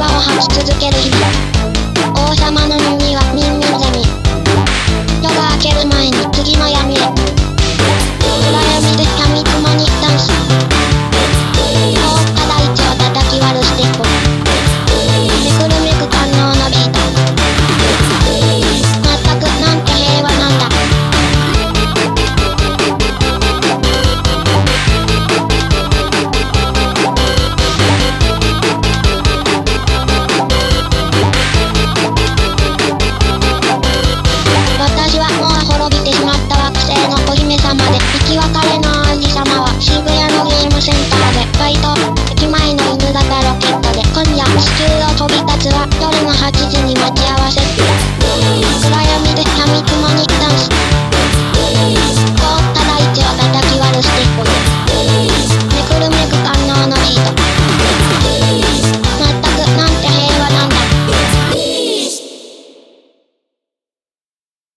泡を吐き続ける日王様の touch.